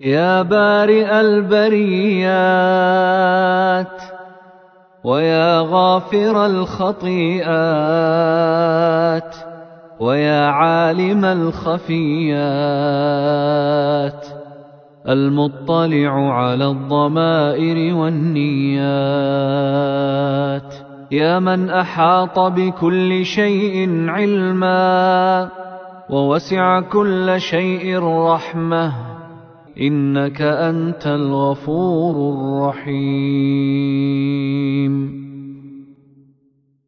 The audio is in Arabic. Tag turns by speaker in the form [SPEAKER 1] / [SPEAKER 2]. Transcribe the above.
[SPEAKER 1] يا بارئ البريات ويا غافر الخطيئات ويا عالم الخفيات المطلع على الضمائر والنيات يا من أحاط بكل شيء علما ووسع كل شيء رحمة إنك أنت الغفور الرحيم.